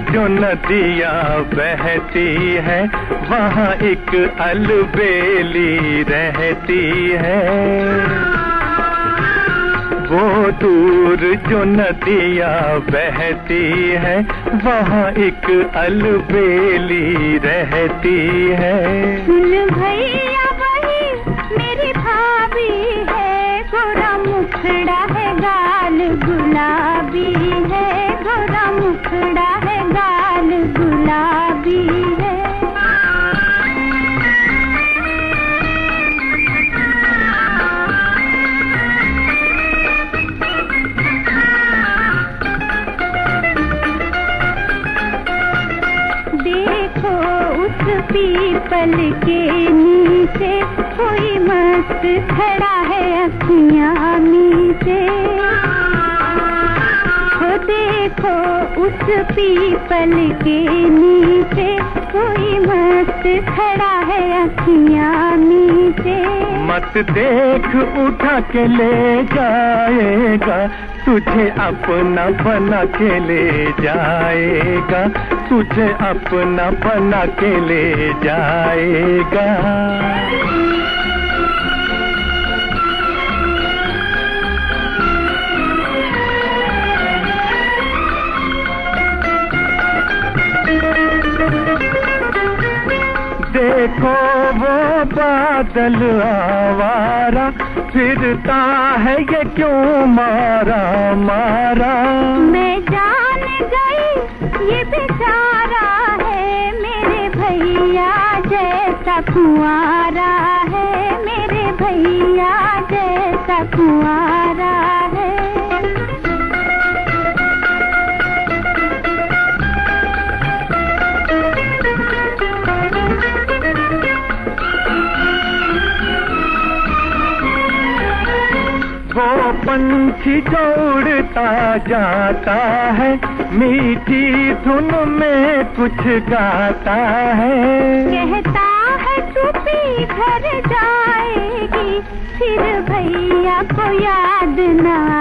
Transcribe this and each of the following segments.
नदिया बहती है? वहाँ एक अलबेली रहती है। वो दूर जो नदिया बहती है, वहाँ एक अलबेली रहती है। सुन भैया पीपल के नीचे कोई मस्त खड़ा है अखियाँ नीचे। हो देखो उस पीपल के नीचे, कोई मस्त खड़ा है अखियाँ नीचे। मत देख, उठा के ले जाएगा, तुझे अपना बना के ले जाएगा, तुझे अपना बना के ले जाएगा। देखो वो बादल आवारा, फिरता है ये क्यों मारा मारा? मैं जान गई, ये बेचारा है मेरे भैया जैसा कुआरा है, मेरे भैया जैसा कुआरा वो पंछी दौड़ता जाता है, मीठी धुन में कुछ गाता है। कहता है चुपी घर जाएगी, फिर भैया को याद न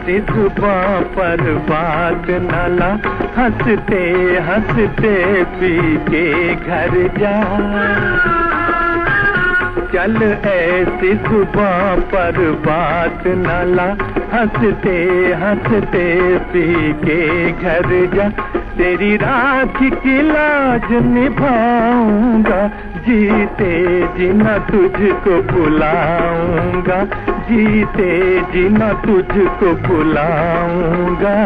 जुबां पर बात नाला हँसते हँसते पी के घर जा। चल ऐसी सुबह पर बात नाला, हँसते हँसते पी के घर जा। तेरी राखी की लाज निभाऊँगा, जीते जीना तुझको बुलाऊँगा, जीते जीना तुझको बुलाऊँगा।